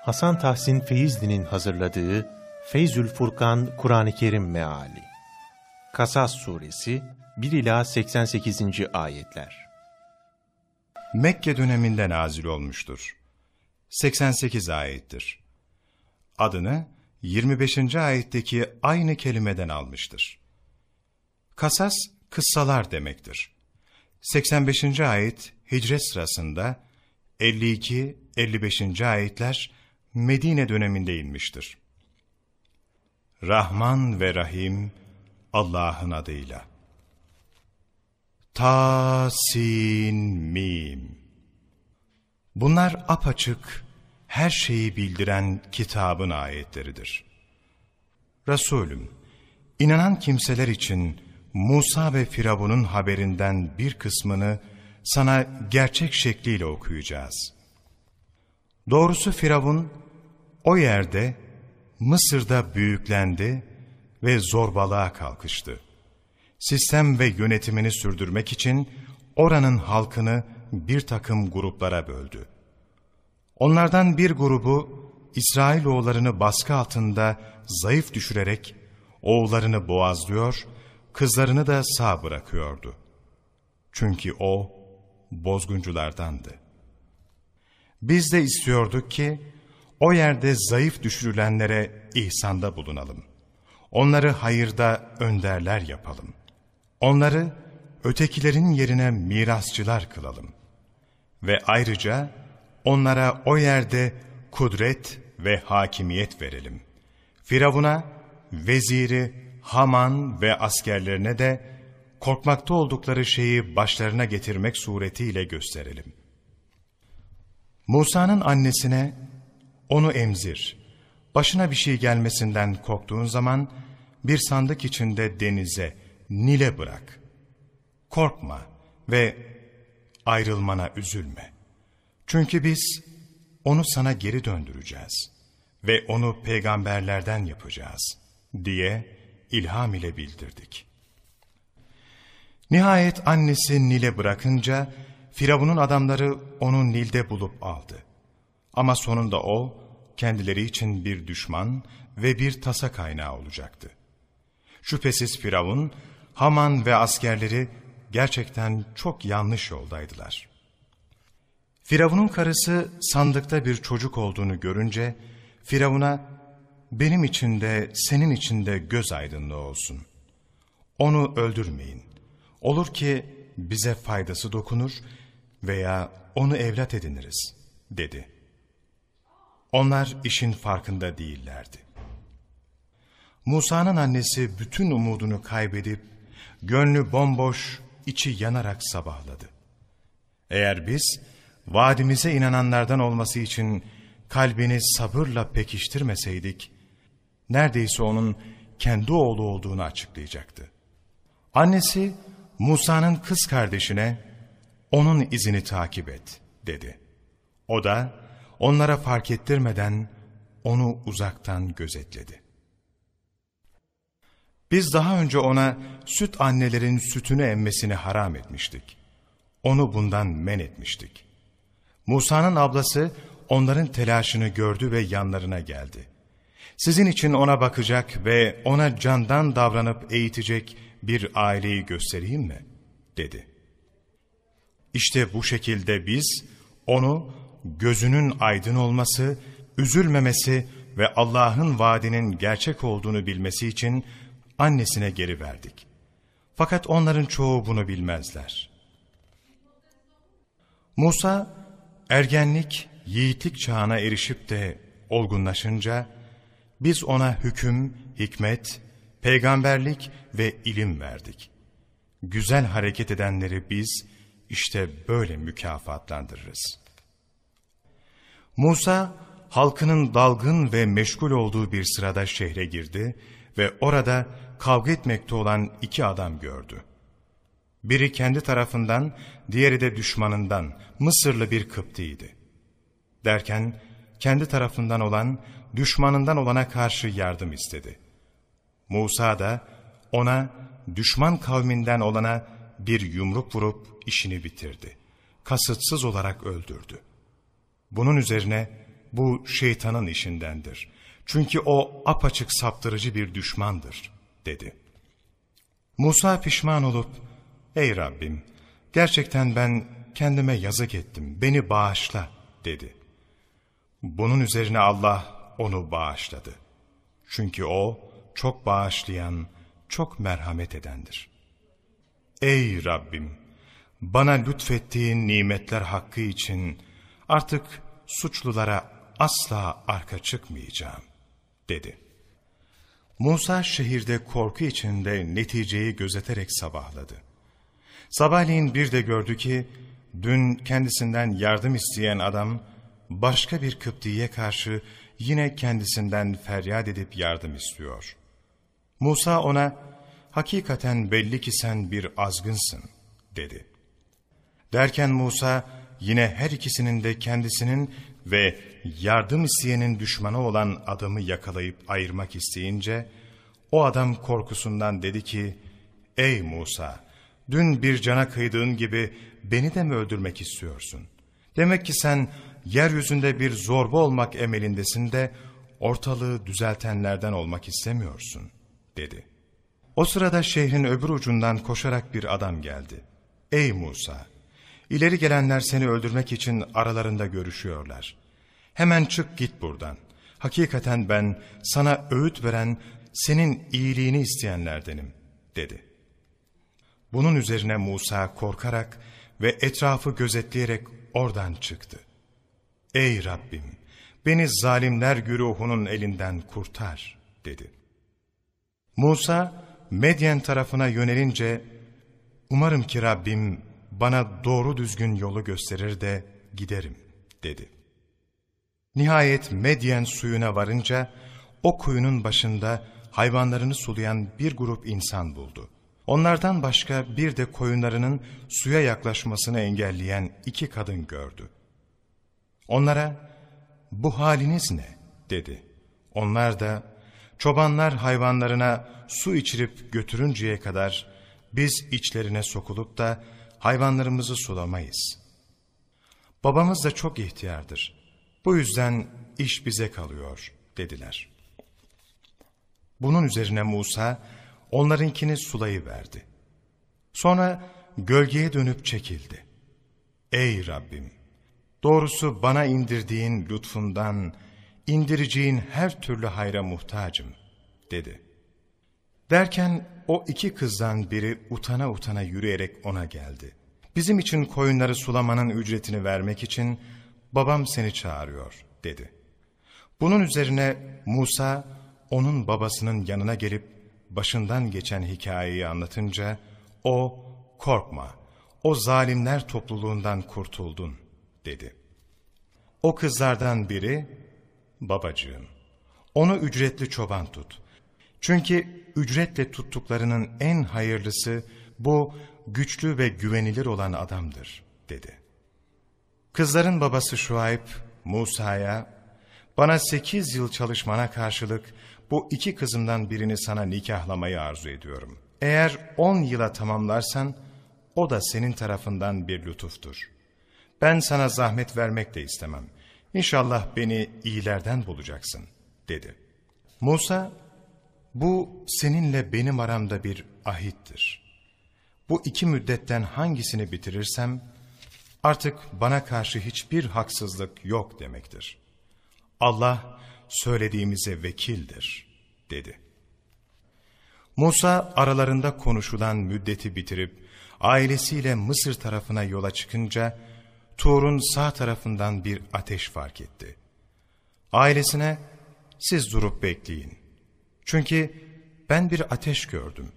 Hasan Tahsin Feyzli'nin hazırladığı Feyzül Furkan Kur'an-ı Kerim Meali Kasas Suresi 1 ila 88. ayetler. Mekke döneminde nazil olmuştur. 88 ayettir. Adını 25. ayetteki aynı kelimeden almıştır. Kasas kıssalar demektir. 85. ayet hicret sırasında 52-55. ayetler Medine döneminde inmiştir. Rahman ve Rahim Allah'ın adıyla. Ta, sin, mim. Bunlar apaçık, her şeyi bildiren kitabın ayetleridir. Resulüm, inanan kimseler için Musa ve Firavun'un haberinden bir kısmını sana gerçek şekliyle okuyacağız. Doğrusu Firavun o yerde Mısır'da büyüklendi ve zorbalığa kalkıştı. Sistem ve yönetimini sürdürmek için oranın halkını bir takım gruplara böldü. Onlardan bir grubu İsrailoğullarını baskı altında zayıf düşürerek oğullarını boğazlıyor, kızlarını da sağ bırakıyordu. Çünkü o bozgunculardandı. Biz de istiyorduk ki o yerde zayıf düşürülenlere ihsanda bulunalım. Onları hayırda önderler yapalım. Onları ötekilerin yerine mirasçılar kılalım. Ve ayrıca onlara o yerde kudret ve hakimiyet verelim. Firavun'a, veziri, Haman ve askerlerine de korkmakta oldukları şeyi başlarına getirmek suretiyle gösterelim. Musa'nın annesine onu emzir, başına bir şey gelmesinden korktuğun zaman bir sandık içinde denize, Nil'e bırak. Korkma ve ayrılmana üzülme. Çünkü biz onu sana geri döndüreceğiz ve onu peygamberlerden yapacağız diye ilham ile bildirdik. Nihayet annesi Nil'e bırakınca Firavun'un adamları onu Nil'de bulup aldı. Ama sonunda o kendileri için bir düşman ve bir tasa kaynağı olacaktı. Şüphesiz Firavun, Haman ve askerleri gerçekten çok yanlış yoldaydılar. Firavun'un karısı sandıkta bir çocuk olduğunu görünce Firavun'a benim için de senin için de göz aydınlığı olsun. Onu öldürmeyin. Olur ki bize faydası dokunur veya onu evlat ediniriz, dedi. Onlar işin farkında değillerdi. Musa'nın annesi bütün umudunu kaybedip, gönlü bomboş, içi yanarak sabahladı. Eğer biz, vaadimize inananlardan olması için kalbini sabırla pekiştirmeseydik, neredeyse onun kendi oğlu olduğunu açıklayacaktı. Annesi Musa'nın kız kardeşine onun izini takip et dedi. O da onlara fark ettirmeden onu uzaktan gözetledi. Biz daha önce ona süt annelerin sütünü emmesini haram etmiştik. Onu bundan men etmiştik. Musa'nın ablası onların telaşını gördü ve yanlarına geldi. Sizin için ona bakacak ve ona candan davranıp eğitecek bir aileyi göstereyim mi? dedi. İşte bu şekilde biz onu gözünün aydın olması, üzülmemesi ve Allah'ın vaadinin gerçek olduğunu bilmesi için annesine geri verdik. Fakat onların çoğu bunu bilmezler. Musa, ergenlik, yiğitlik çağına erişip de olgunlaşınca, biz ona hüküm, hikmet, peygamberlik ve ilim verdik. Güzel hareket edenleri biz işte böyle mükafatlandırırız. Musa, halkının dalgın ve meşgul olduğu bir sırada şehre girdi ve orada kavga etmekte olan iki adam gördü. Biri kendi tarafından, diğeri de düşmanından Mısırlı bir Kıptiydi. Derken kendi tarafından olan, düşmanından olana karşı yardım istedi. Musa da ona düşman kavminden olana bir yumruk vurup işini bitirdi. Kasıtsız olarak öldürdü. Bunun üzerine bu şeytanın işindendir. Çünkü o apaçık saptırıcı bir düşmandır, dedi. Musa pişman olup, ey Rabbim, gerçekten ben kendime yazık ettim, beni bağışla, dedi. Bunun üzerine Allah onu bağışladı. Çünkü o çok bağışlayan, çok merhamet edendir. Ey Rabbim! Bana lütfettiğin nimetler hakkı için artık suçlulara asla arka çıkmayacağım, dedi. Musa şehirde korku içinde neticeyi gözeterek sabahladı. Sabahleyin bir de gördü ki, dün kendisinden yardım isteyen adam, başka bir Kıpti'ye karşı yine kendisinden feryat edip yardım istiyor. Musa ona, hakikaten belli ki sen bir azgınsın, dedi. Derken Musa, yine her ikisinin de kendisinin ve yardım isteyenin düşmanı olan adamı yakalayıp ayırmak isteyince, o adam korkusundan dedi ki, Ey Musa, dün bir cana kıydığın gibi beni de mi öldürmek istiyorsun? Demek ki sen yeryüzünde bir zorba olmak emelindesin de ortalığı düzeltenlerden olmak istemiyorsun, dedi. O sırada şehrin öbür ucundan koşarak bir adam geldi. Ey Musa! İleri gelenler seni öldürmek için aralarında görüşüyorlar. Hemen çık git buradan. Hakikaten ben sana öğüt veren, senin iyiliğini isteyenlerdenim, dedi. Bunun üzerine Musa korkarak ve etrafı gözetleyerek oradan çıktı. Ey Rabbim! Beni zalimler güruhunun elinden kurtar, dedi. Musa, Medyen tarafına yönelince, umarım ki Rabbim bana doğru düzgün yolu gösterir de giderim, dedi. Nihayet Medyen suyuna varınca, o kuyunun başında hayvanlarını sulayan bir grup insan buldu. Onlardan başka bir de koyunlarının suya yaklaşmasını engelleyen iki kadın gördü. Onlara, bu haliniz ne? dedi. Onlar da, çobanlar hayvanlarına su içirip götürünceye kadar biz içlerine sokulup da hayvanlarımızı sulamayız. Babamız da çok ihtiyardır. Bu yüzden iş bize kalıyor dediler. Bunun üzerine Musa onlarınkini sulayıverdi. Sonra gölgeye dönüp çekildi. Ey Rabbim! Doğrusu bana indirdiğin lütfundan, indireceğin her türlü hayra muhtacım, dedi. Derken o iki kızdan biri utana utana yürüyerek ona geldi. Bizim için koyunları sulamanın ücretini vermek için babam seni çağırıyor, dedi. Bunun üzerine Musa, onun babasının yanına gelip başından geçen hikayeyi anlatınca, o, korkma, o zalimler topluluğundan kurtuldun, dedi. O kızlardan biri, babacığım, onu ücretli çoban tut. Çünkü ücretle tuttuklarının en hayırlısı bu güçlü ve güvenilir olan adamdır, dedi. Kızların babası Şuayb, Musa'ya, bana sekiz yıl çalışmana karşılık bu iki kızımdan birini sana nikahlamayı arzu ediyorum. Eğer on yıla tamamlarsan, o da senin tarafından bir lütuftur. Ben sana zahmet vermek de istemem. İnşallah beni iyilerden bulacaksın, dedi. Musa, bu seninle benim aramda bir ahittir. Bu iki müddetten hangisini bitirirsem, artık bana karşı hiçbir haksızlık yok demektir. Allah söylediğimize vekildir, dedi. Musa aralarında konuşulan müddeti bitirip, ailesiyle Mısır tarafına yola çıkınca, Tur'un sağ tarafından bir ateş fark etti. Ailesine, siz durup bekleyin. Çünkü ben bir ateş gördüm.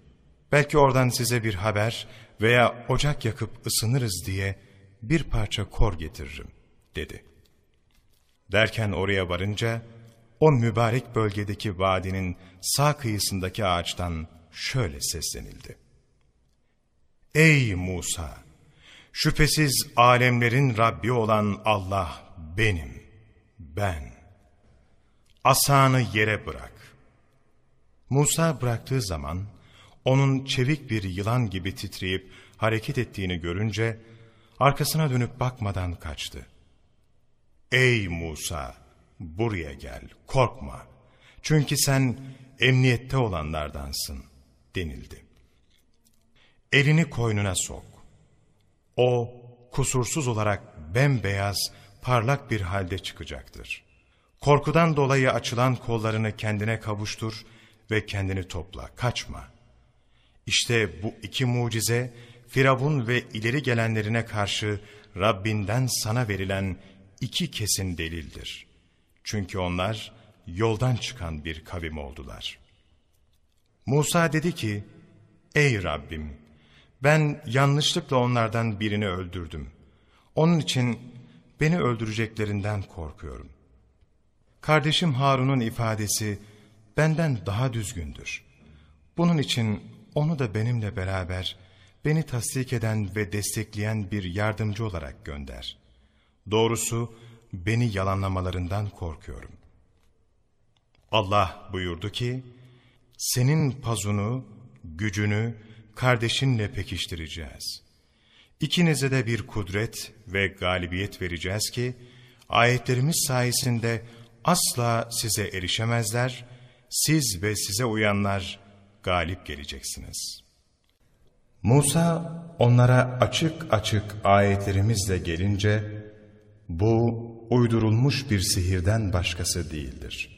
Belki oradan size bir haber veya ocak yakıp ısınırız diye bir parça kor getiririm, dedi. Derken oraya varınca, o mübarek bölgedeki vadinin sağ kıyısındaki ağaçtan şöyle seslenildi. Ey Musa! Şüphesiz alemlerin Rabbi olan Allah benim, ben. Asanı yere bırak. Musa bıraktığı zaman, onun çevik bir yılan gibi titreyip hareket ettiğini görünce, arkasına dönüp bakmadan kaçtı. Ey Musa! buraya gel, korkma. Çünkü sen emniyette olanlardansın denildi. Elini koynuna sok. O kusursuz olarak bembeyaz, parlak bir halde çıkacaktır. Korkudan dolayı açılan kollarını kendine kavuştur ve kendini topla, kaçma. İşte bu iki mucize, Firavun ve ileri gelenlerine karşı Rabbinden sana verilen iki kesin delildir. Çünkü onlar yoldan çıkan bir kavim oldular. Musa dedi ki, Ey Rabbim! Ben yanlışlıkla onlardan birini öldürdüm. Onun için beni öldüreceklerinden korkuyorum. Kardeşim Harun'un ifadesi benden daha düzgündür. Bunun için onu da benimle beraber beni tasdik eden ve destekleyen bir yardımcı olarak gönder. Doğrusu beni yalanlamalarından korkuyorum. Allah buyurdu ki, senin pazunu, gücünü kardeşinle pekiştireceğiz. İkinize de bir kudret ve galibiyet vereceğiz ki, ayetlerimiz sayesinde asla size erişemezler, siz ve size uyanlar galip geleceksiniz. Musa onlara açık açık ayetlerimizle gelince, bu uydurulmuş bir sihirden başkası değildir.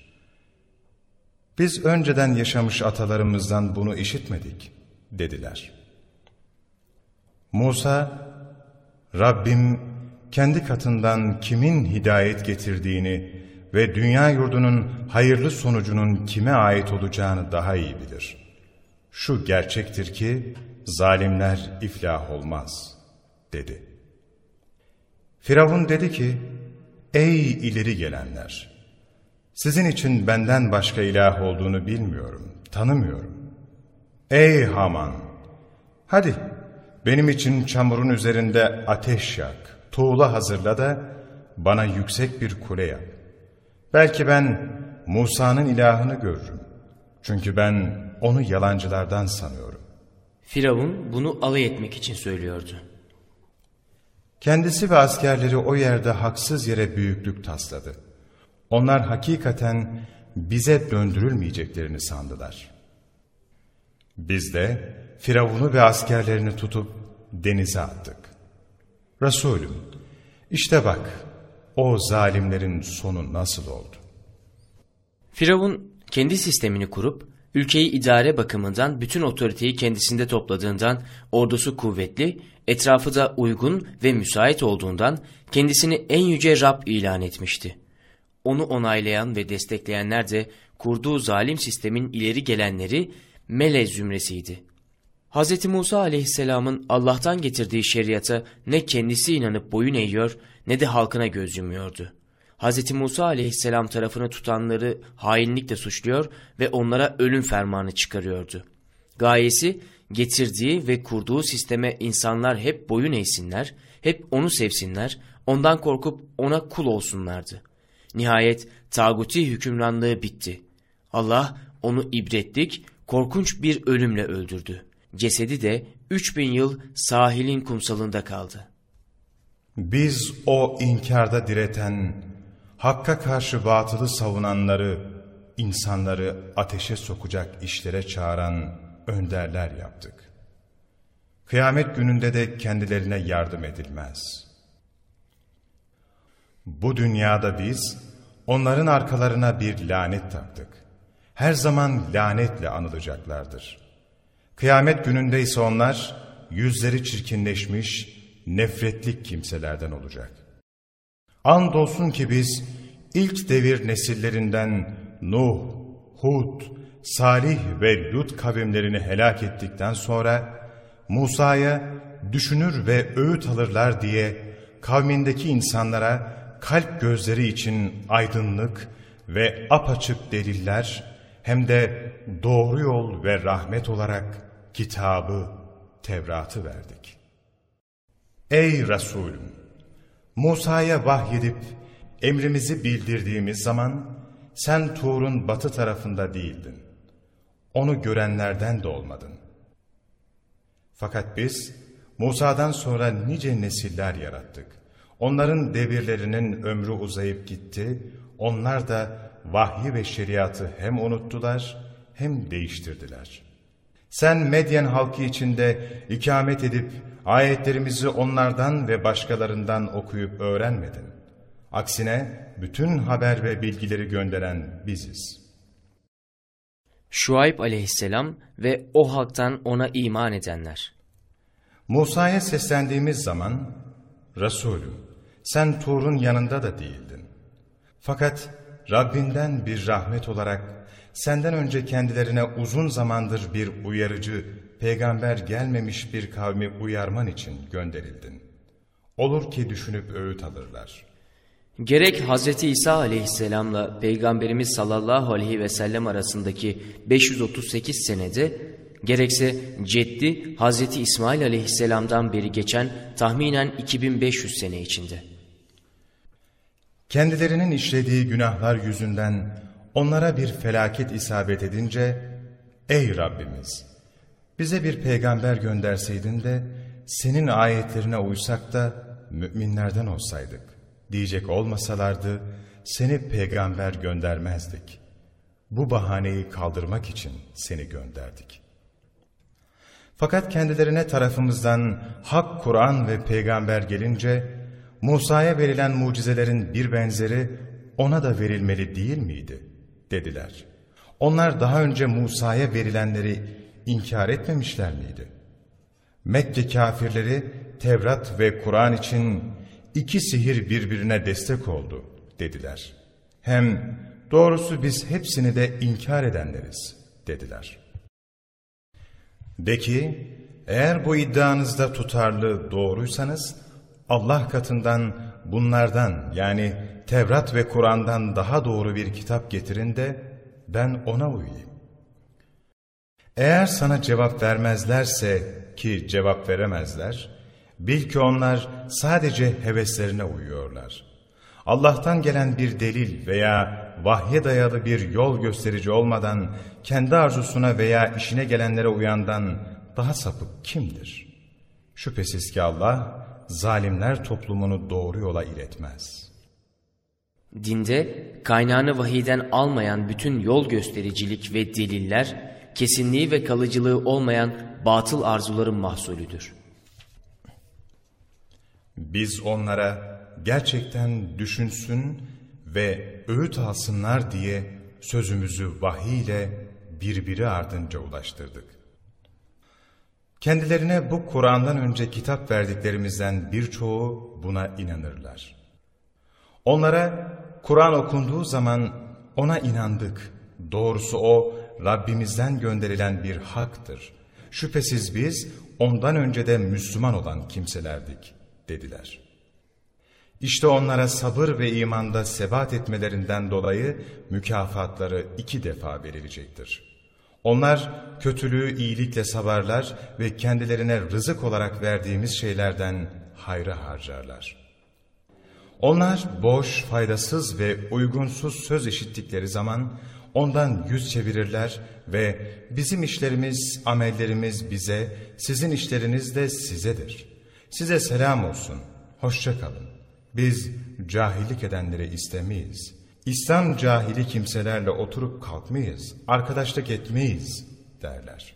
Biz önceden yaşamış atalarımızdan bunu işitmedik, dediler. Musa, Rabbim kendi katından kimin hidayet getirdiğini ve dünya yurdunun hayırlı sonucunun kime ait olacağını daha iyi bilir. Şu gerçektir ki zalimler iflah olmaz, dedi. Firavun dedi ki, ey ileri gelenler! Sizin için benden başka ilah olduğunu bilmiyorum, tanımıyorum. Ey Haman! Hadi benim için çamurun üzerinde ateş yak, tuğla hazırla da bana yüksek bir kule yap. Belki ben Musa'nın ilahını görürüm. Çünkü ben onu yalancılardan sanıyorum. Firavun bunu alay etmek için söylüyordu. Kendisi ve askerleri o yerde haksız yere büyüklük tasladı. Onlar hakikaten bize döndürülmeyeceklerini sandılar. Biz de Firavun'u ve askerlerini tutup denize attık. Resulüm, işte bak o zalimlerin sonu nasıl oldu? Firavun kendi sistemini kurup ülkeyi idare bakımından bütün otoriteyi kendisinde topladığından ordusu kuvvetli, etrafı da uygun ve müsait olduğundan kendisini en yüce Rab ilan etmişti. Onu onaylayan ve destekleyenler de kurduğu zalim sistemin ileri gelenleri Mele zümresiydi. Hz. Musa aleyhisselamın Allah'tan getirdiği şeriata ne kendisi inanıp boyun eğiyor ne de halkına göz yumuyordu. Hz. Musa aleyhisselam tarafını tutanları hainlikle suçluyor ve onlara ölüm fermanı çıkarıyordu. Gayesi getirdiği ve kurduğu sisteme insanlar hep boyun eğsinler, hep onu sevsinler, ondan korkup ona kul olsunlardı. Nihayet tağuti hükümranlığı bitti. Allah onu ibretlik, korkunç bir ölümle öldürdü. Cesedi de 3000 yıl sahilin kumsalında kaldı. Biz o inkarda direten, Hakka karşı batılı savunanları, insanları ateşe sokacak işlere çağıran önderler yaptık. Kıyamet gününde de kendilerine yardım edilmez. Bu dünyada biz onların arkalarına bir lanet taktık. Her zaman lanetle anılacaklardır. Kıyamet gününde ise onlar yüzleri çirkinleşmiş, nefretlik kimselerden olacak. Andolsun ki biz ilk devir nesillerinden Nuh, Hud, Salih ve Lut kavimlerini helak ettikten sonra Musa'ya düşünür ve öğüt alırlar diye kavmindeki insanlara kalp gözleri için aydınlık ve apaçık deliller hem de doğru yol ve rahmet olarak kitabı, Tevrat'ı verdik. Ey Resulüm! Musa'ya vahyedip emrimizi bildirdiğimiz zaman sen Tur'un batı tarafında değildin. Onu görenlerden de olmadın. Fakat biz Musa'dan sonra nice nesiller yarattık. Onların devirlerinin ömrü uzayıp gitti, onlar da vahyi ve şeriatı hem unuttular hem değiştirdiler. Sen Medyen halkı içinde ikamet edip ayetlerimizi onlardan ve başkalarından okuyup öğrenmedin. Aksine bütün haber ve bilgileri gönderen biziz. Şuayb aleyhisselam ve o halktan ona iman edenler. Musa'ya seslendiğimiz zaman, Resulüm sen Tur'un yanında da değildin. Fakat Rabbinden bir rahmet olarak senden önce kendilerine uzun zamandır bir uyarıcı, peygamber gelmemiş bir kavmi uyarman için gönderildin. Olur ki düşünüp öğüt alırlar. Gerek Hz. İsa aleyhisselamla Peygamberimiz sallallahu aleyhi ve sellem arasındaki 538 senede, gerekse ceddi Hz. İsmail aleyhisselamdan beri geçen tahminen 2500 sene içinde. Kendilerinin işlediği günahlar yüzünden onlara bir felaket isabet edince, Ey Rabbimiz! Bize bir peygamber gönderseydin de, senin ayetlerine uysak da müminlerden olsaydık. Diyecek olmasalardı, seni peygamber göndermezdik. Bu bahaneyi kaldırmak için seni gönderdik. Fakat kendilerine tarafımızdan hak Kur'an ve peygamber gelince, Musa'ya verilen mucizelerin bir benzeri ona da verilmeli değil miydi? dediler. Onlar daha önce Musa'ya verilenleri inkar etmemişler miydi? Mekke kafirleri Tevrat ve Kur'an için iki sihir birbirine destek oldu dediler. Hem doğrusu biz hepsini de inkar edenleriz dediler. De ki eğer bu iddianızda tutarlı doğruysanız Allah katından bunlardan yani Tevrat ve Kur'an'dan daha doğru bir kitap getirin de ben ona uyayım. Eğer sana cevap vermezlerse ki cevap veremezler, bil ki onlar sadece heveslerine uyuyorlar. Allah'tan gelen bir delil veya vahye dayalı bir yol gösterici olmadan kendi arzusuna veya işine gelenlere uyandan daha sapık kimdir? Şüphesiz ki Allah zalimler toplumunu doğru yola iletmez. Dinde kaynağını vahiyden almayan bütün yol göstericilik ve deliller, kesinliği ve kalıcılığı olmayan batıl arzuların mahsulüdür. Biz onlara gerçekten düşünsün ve öğüt alsınlar diye sözümüzü vahiy ile birbiri ardınca ulaştırdık. Kendilerine bu Kur'an'dan önce kitap verdiklerimizden birçoğu buna inanırlar. Onlara Kur'an okunduğu zaman ona inandık. Doğrusu o Rabbimizden gönderilen bir haktır. Şüphesiz biz ondan önce de Müslüman olan kimselerdik dediler. İşte onlara sabır ve imanda sebat etmelerinden dolayı mükafatları iki defa verilecektir. Onlar kötülüğü iyilikle sabarlar ve kendilerine rızık olarak verdiğimiz şeylerden hayra harcarlar. Onlar boş, faydasız ve uygunsuz söz işittikleri zaman ondan yüz çevirirler ve bizim işlerimiz, amellerimiz bize, sizin işleriniz de sizedir. Size selam olsun, hoşça kalın. Biz cahillik edenleri istemeyiz. İslam cahili kimselerle oturup kalkmayız, arkadaşlık etmeyiz derler.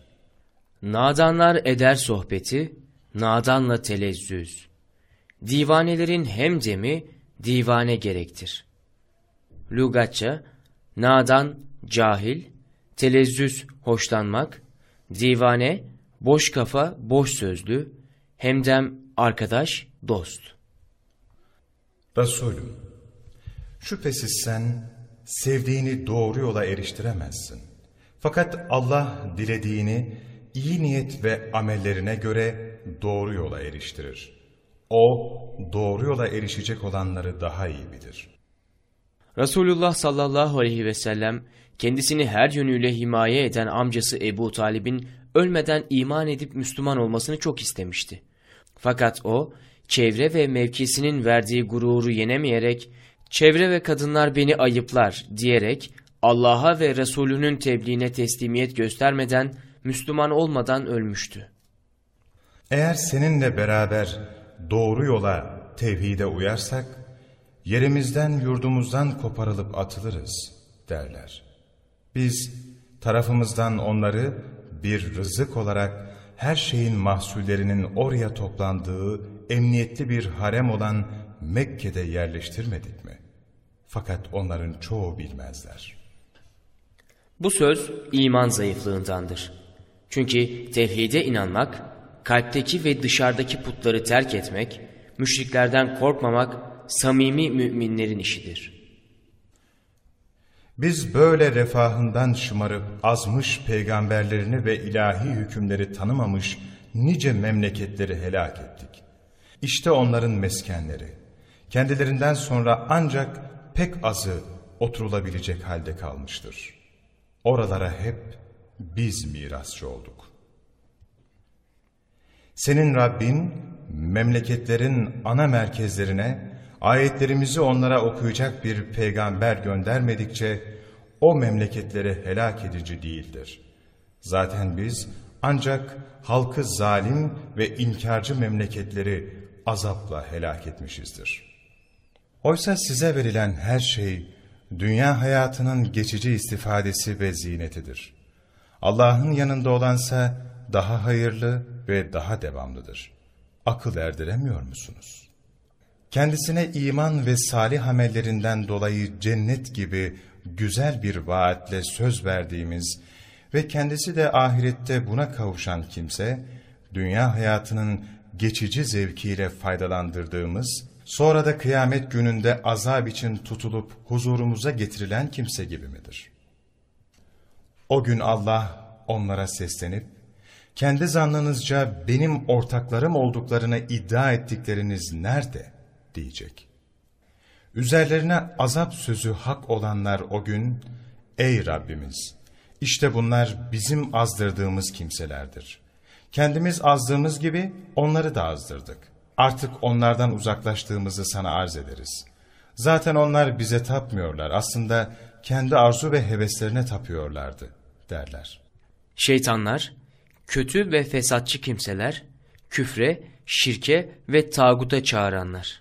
Nadanlar eder sohbeti, nadanla telezzüz. Divanelerin hem demi divane gerektir. Lugatça, nadan, cahil, telezzüz, hoşlanmak, divane, boş kafa, boş sözlü, hemdem, arkadaş, dost. Resulüm, şüphesiz sen sevdiğini doğru yola eriştiremezsin. Fakat Allah dilediğini iyi niyet ve amellerine göre doğru yola eriştirir. O doğru yola erişecek olanları daha iyi bilir. Resulullah sallallahu aleyhi ve sellem kendisini her yönüyle himaye eden amcası Ebu Talib'in ölmeden iman edip Müslüman olmasını çok istemişti. Fakat o çevre ve mevkisinin verdiği gururu yenemeyerek çevre ve kadınlar beni ayıplar diyerek Allah'a ve Resulünün tebliğine teslimiyet göstermeden Müslüman olmadan ölmüştü. Eğer seninle beraber doğru yola, tevhide uyarsak, yerimizden yurdumuzdan koparılıp atılırız derler. Biz tarafımızdan onları bir rızık olarak her şeyin mahsullerinin oraya toplandığı emniyetli bir harem olan Mekke'de yerleştirmedik mi? Fakat onların çoğu bilmezler. Bu söz iman zayıflığındandır. Çünkü tevhide inanmak, kalpteki ve dışarıdaki putları terk etmek, müşriklerden korkmamak samimi müminlerin işidir. Biz böyle refahından şımarıp azmış peygamberlerini ve ilahi hükümleri tanımamış nice memleketleri helak ettik. İşte onların meskenleri. Kendilerinden sonra ancak pek azı oturulabilecek halde kalmıştır. Oralara hep biz mirasçı olduk. Senin Rabbin memleketlerin ana merkezlerine ayetlerimizi onlara okuyacak bir peygamber göndermedikçe o memleketleri helak edici değildir. Zaten biz ancak halkı zalim ve inkarcı memleketleri azapla helak etmişizdir. Oysa size verilen her şey dünya hayatının geçici istifadesi ve zinetidir. Allah'ın yanında olansa daha hayırlı ve daha devamlıdır. Akıl erdiremiyor musunuz? Kendisine iman ve salih amellerinden dolayı cennet gibi güzel bir vaatle söz verdiğimiz ve kendisi de ahirette buna kavuşan kimse, dünya hayatının geçici zevkiyle faydalandırdığımız, sonra da kıyamet gününde azap için tutulup huzurumuza getirilen kimse gibi midir? O gün Allah onlara seslenip, kendi zannınızca benim ortaklarım olduklarını iddia ettikleriniz nerede? Diyecek. Üzerlerine azap sözü hak olanlar o gün, ey Rabbimiz, işte bunlar bizim azdırdığımız kimselerdir. Kendimiz azdığımız gibi onları da azdırdık. Artık onlardan uzaklaştığımızı sana arz ederiz. Zaten onlar bize tapmıyorlar. Aslında kendi arzu ve heveslerine tapıyorlardı derler. Şeytanlar, kötü ve fesatçı kimseler, küfre, şirke ve tağuta çağıranlar.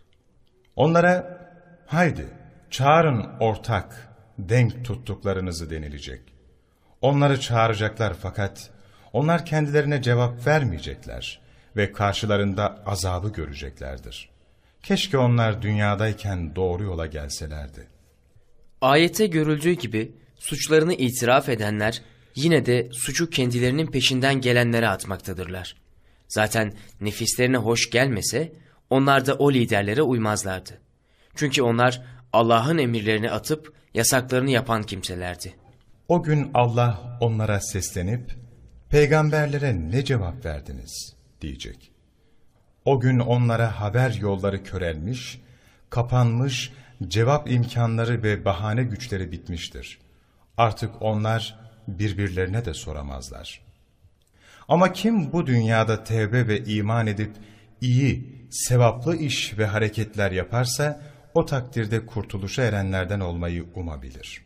Onlara haydi çağırın ortak, denk tuttuklarınızı denilecek. Onları çağıracaklar fakat onlar kendilerine cevap vermeyecekler ve karşılarında azabı göreceklerdir. Keşke onlar dünyadayken doğru yola gelselerdi. Ayete görüldüğü gibi suçlarını itiraf edenler yine de suçu kendilerinin peşinden gelenlere atmaktadırlar. Zaten nefislerine hoş gelmese onlar da o liderlere uymazlardı. Çünkü onlar Allah'ın emirlerini atıp yasaklarını yapan kimselerdi. O gün Allah onlara seslenip, peygamberlere ne cevap verdiniz diyecek. O gün onlara haber yolları körelmiş, kapanmış, cevap imkanları ve bahane güçleri bitmiştir. Artık onlar birbirlerine de soramazlar. Ama kim bu dünyada tevbe ve iman edip iyi, sevaplı iş ve hareketler yaparsa, o takdirde kurtuluşa erenlerden olmayı umabilir.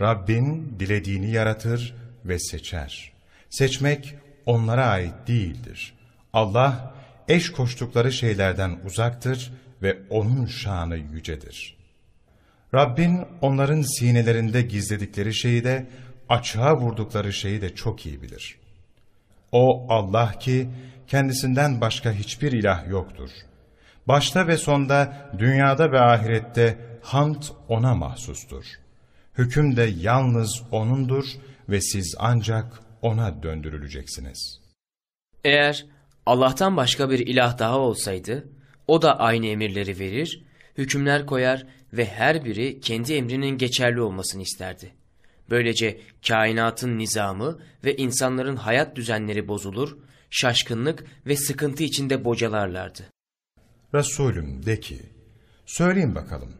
Rabbin dilediğini yaratır ve seçer. Seçmek onlara ait değildir. Allah eş koştukları şeylerden uzaktır ve O'nun şanı yücedir. Rabbin onların sinelerinde gizledikleri şeyi de açığa vurdukları şeyi de çok iyi bilir. O Allah ki kendisinden başka hiçbir ilah yoktur. Başta ve sonda dünyada ve ahirette hamd O'na mahsustur. Hüküm de yalnız O'nundur ve siz ancak O'na döndürüleceksiniz. Eğer Allah'tan başka bir ilah daha olsaydı, o da aynı emirleri verir, hükümler koyar ve her biri kendi emrinin geçerli olmasını isterdi. Böylece kainatın nizamı ve insanların hayat düzenleri bozulur, şaşkınlık ve sıkıntı içinde bocalarlardı. Resulüm de ki, söyleyin bakalım,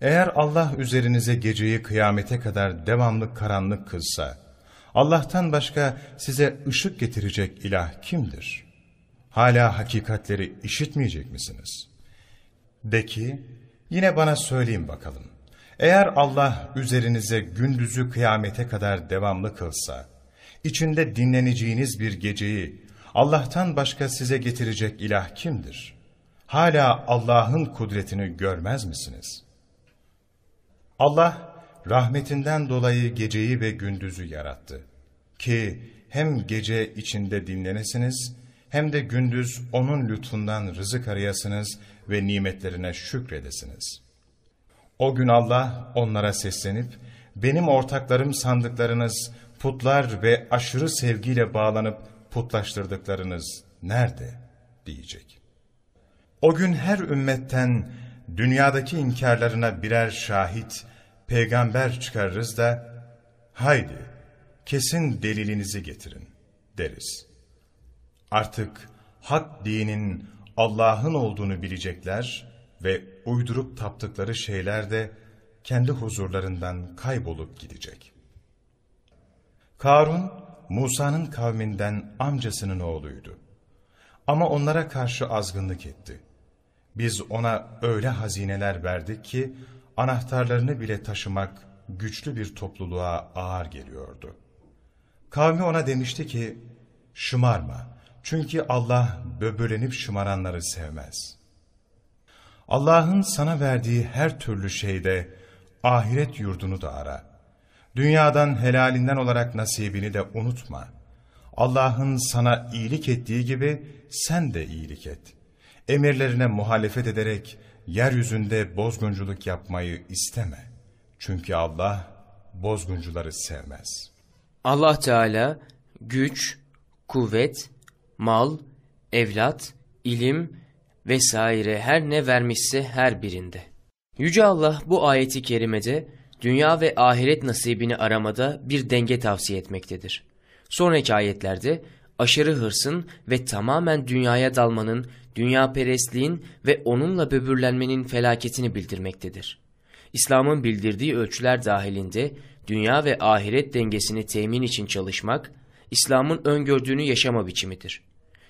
eğer Allah üzerinize geceyi kıyamete kadar devamlı karanlık kılsa, Allah'tan başka size ışık getirecek ilah kimdir? Hala hakikatleri işitmeyecek misiniz? De ki, yine bana söyleyin bakalım. Eğer Allah üzerinize gündüzü kıyamete kadar devamlı kılsa, içinde dinleneceğiniz bir geceyi Allah'tan başka size getirecek ilah kimdir? Hala Allah'ın kudretini görmez misiniz? Allah rahmetinden dolayı geceyi ve gündüzü yarattı. Ki hem gece içinde dinlenesiniz hem de gündüz onun lütfundan rızık arayasınız ve nimetlerine şükredesiniz. O gün Allah onlara seslenip, benim ortaklarım sandıklarınız, putlar ve aşırı sevgiyle bağlanıp putlaştırdıklarınız nerede? diyecek. O gün her ümmetten dünyadaki inkarlarına birer şahit, peygamber çıkarırız da, haydi kesin delilinizi getirin deriz. Artık hak dinin Allah'ın olduğunu bilecekler ve uydurup taptıkları şeyler de kendi huzurlarından kaybolup gidecek. Karun, Musa'nın kavminden amcasının oğluydu. Ama onlara karşı azgınlık etti. Biz ona öyle hazineler verdik ki, anahtarlarını bile taşımak güçlü bir topluluğa ağır geliyordu. Kavmi ona demişti ki, şımarma, çünkü Allah böbürlenip şımaranları sevmez. Allah'ın sana verdiği her türlü şeyde ahiret yurdunu da ara. Dünyadan helalinden olarak nasibini de unutma. Allah'ın sana iyilik ettiği gibi sen de iyilik et. Emirlerine muhalefet ederek yeryüzünde bozgunculuk yapmayı isteme. Çünkü Allah bozguncuları sevmez. Allah Teala güç, kuvvet, mal, evlat, ilim vesaire her ne vermişse her birinde. Yüce Allah bu ayeti kerimede dünya ve ahiret nasibini aramada bir denge tavsiye etmektedir. Sonraki ayetlerde aşırı hırsın ve tamamen dünyaya dalmanın, dünya perestliğin ve onunla böbürlenmenin felaketini bildirmektedir. İslam'ın bildirdiği ölçüler dahilinde dünya ve ahiret dengesini temin için çalışmak, İslam'ın öngördüğünü yaşama biçimidir.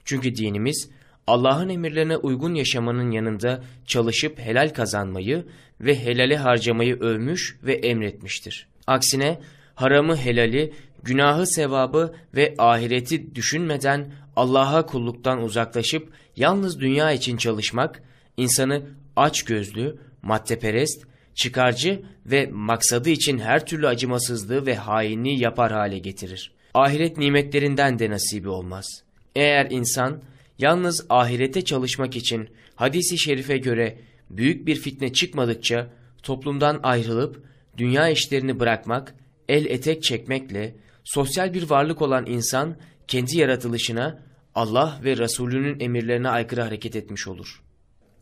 Çünkü dinimiz Allah'ın emirlerine uygun yaşamanın yanında çalışıp helal kazanmayı ve helale harcamayı övmüş ve emretmiştir. Aksine haramı helali, günahı sevabı ve ahireti düşünmeden Allah'a kulluktan uzaklaşıp yalnız dünya için çalışmak, insanı açgözlü, maddeperest, çıkarcı ve maksadı için her türlü acımasızlığı ve hainliği yapar hale getirir. Ahiret nimetlerinden de nasibi olmaz. Eğer insan yalnız ahirete çalışmak için hadisi şerife göre büyük bir fitne çıkmadıkça toplumdan ayrılıp dünya işlerini bırakmak, el etek çekmekle sosyal bir varlık olan insan kendi yaratılışına Allah ve Resulünün emirlerine aykırı hareket etmiş olur.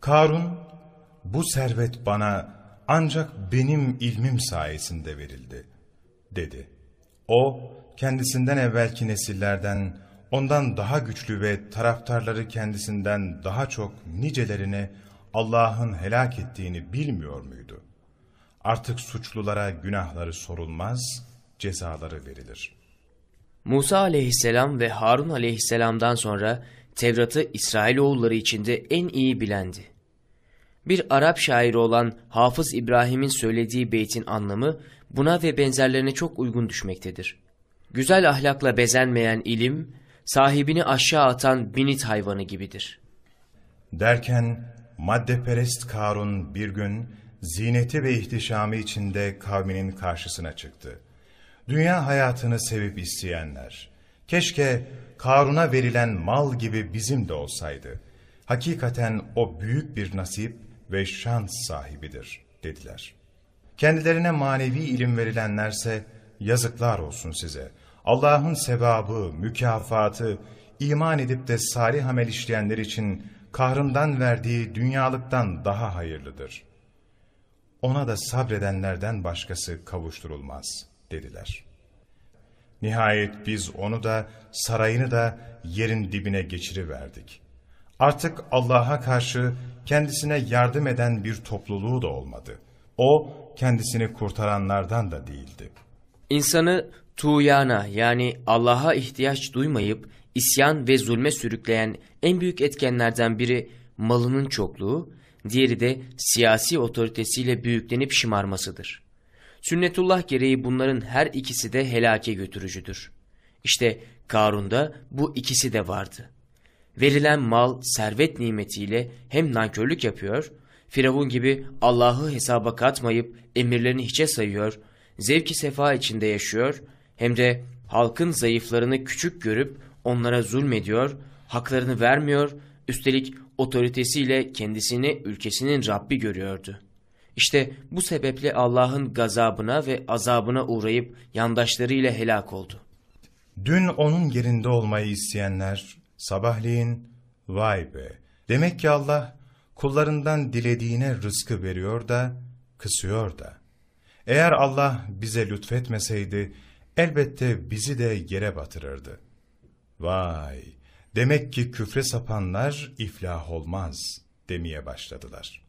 Karun, bu servet bana ancak benim ilmim sayesinde verildi, dedi. O, kendisinden evvelki nesillerden, ondan daha güçlü ve taraftarları kendisinden daha çok nicelerine Allah'ın helak ettiğini bilmiyor muydu? Artık suçlulara günahları sorulmaz, cezaları verilir. Musa aleyhisselam ve Harun aleyhisselamdan sonra Tevrat'ı İsrailoğulları içinde en iyi bilendi. Bir Arap şairi olan Hafız İbrahim'in söylediği beytin anlamı buna ve benzerlerine çok uygun düşmektedir. Güzel ahlakla bezenmeyen ilim, sahibini aşağı atan binit hayvanı gibidir. Derken maddeperest Karun bir gün zineti ve ihtişamı içinde kavminin karşısına çıktı. Dünya hayatını sevip isteyenler, keşke Karun'a verilen mal gibi bizim de olsaydı. Hakikaten o büyük bir nasip ve şans sahibidir dediler. Kendilerine manevi ilim verilenlerse yazıklar olsun size. Allah'ın sevabı, mükafatı, iman edip de salih amel işleyenler için kahrından verdiği dünyalıktan daha hayırlıdır. Ona da sabredenlerden başkası kavuşturulmaz dediler. Nihayet biz onu da sarayını da yerin dibine geçiriverdik. Artık Allah'a karşı kendisine yardım eden bir topluluğu da olmadı. O kendisini kurtaranlardan da değildi. İnsanı tuğyana yani Allah'a ihtiyaç duymayıp isyan ve zulme sürükleyen en büyük etkenlerden biri malının çokluğu, diğeri de siyasi otoritesiyle büyüklenip şımarmasıdır. Sünnetullah gereği bunların her ikisi de helake götürücüdür. İşte Karun'da bu ikisi de vardı. verilen mal, servet nimetiyle hem nankörlük yapıyor, Firavun gibi Allah'ı hesaba katmayıp emirlerini hiçe sayıyor, zevki sefa içinde yaşıyor, hem de halkın zayıflarını küçük görüp onlara zulmediyor, haklarını vermiyor, üstelik otoritesiyle kendisini ülkesinin Rabbi görüyordu. İşte bu sebeple Allah'ın gazabına ve azabına uğrayıp yandaşlarıyla helak oldu. Dün onun yerinde olmayı isteyenler sabahleyin vay be demek ki Allah kullarından dilediğine rızkı veriyor da kısıyor da. Eğer Allah bize lütfetmeseydi elbette bizi de yere batırırdı. Vay demek ki küfre sapanlar iflah olmaz demeye başladılar.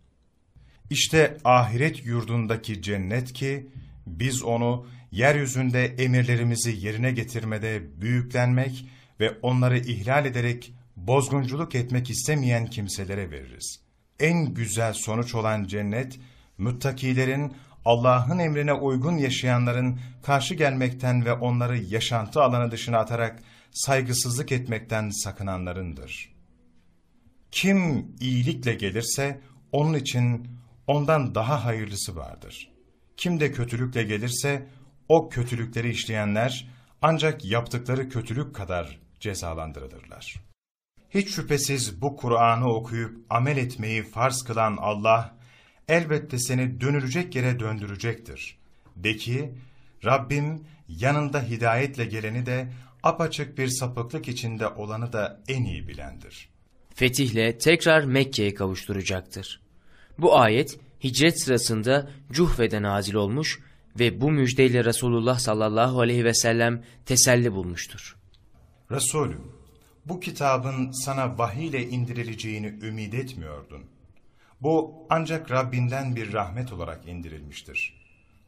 İşte ahiret yurdundaki cennet ki biz onu yeryüzünde emirlerimizi yerine getirmede büyüklenmek ve onları ihlal ederek bozgunculuk etmek istemeyen kimselere veririz. En güzel sonuç olan cennet, müttakilerin, Allah'ın emrine uygun yaşayanların karşı gelmekten ve onları yaşantı alanı dışına atarak saygısızlık etmekten sakınanlarındır. Kim iyilikle gelirse onun için ondan daha hayırlısı vardır. Kim de kötülükle gelirse o kötülükleri işleyenler ancak yaptıkları kötülük kadar cezalandırılırlar. Hiç şüphesiz bu Kur'an'ı okuyup amel etmeyi farz kılan Allah, elbette seni dönülecek yere döndürecektir. De ki, Rabbim yanında hidayetle geleni de apaçık bir sapıklık içinde olanı da en iyi bilendir. Fetihle tekrar Mekke'ye kavuşturacaktır. Bu ayet hicret sırasında Cuhve'de nazil olmuş ve bu müjdeyle Resulullah sallallahu aleyhi ve sellem teselli bulmuştur. Resulüm, bu kitabın sana vahiy ile indirileceğini ümit etmiyordun. Bu ancak Rabbinden bir rahmet olarak indirilmiştir.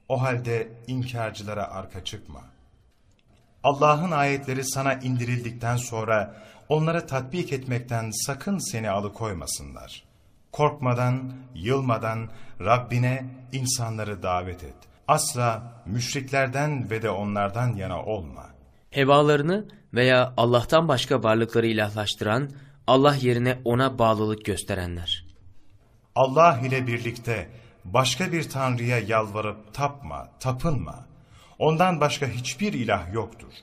O halde inkarcılara arka çıkma. Allah'ın ayetleri sana indirildikten sonra onları tatbik etmekten sakın seni alıkoymasınlar. Korkmadan, yılmadan Rabbine insanları davet et. Asla müşriklerden ve de onlardan yana olma. Hevalarını veya Allah'tan başka varlıkları ilahlaştıran, Allah yerine ona bağlılık gösterenler. Allah ile birlikte başka bir tanrıya yalvarıp tapma, tapınma. Ondan başka hiçbir ilah yoktur.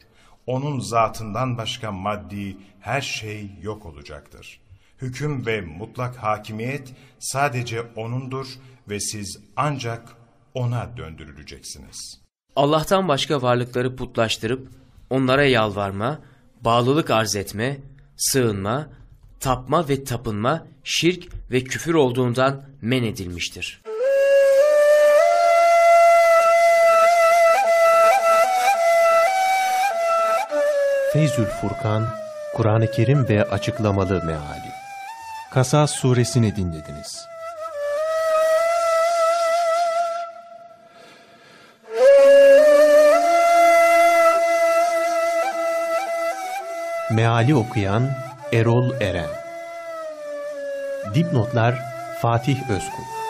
Onun zatından başka maddi her şey yok olacaktır. Hüküm ve mutlak hakimiyet sadece O'nundur ve siz ancak O'na döndürüleceksiniz. Allah'tan başka varlıkları putlaştırıp onlara yalvarma, bağlılık arz etme, sığınma, tapma ve tapınma şirk ve küfür olduğundan men edilmiştir. Feyzül Furkan, Kur'an-ı Kerim ve Açıklamalı Meali Kasas Suresini dinlediniz. Meali okuyan Erol Eren. Dipnotlar Fatih Özkul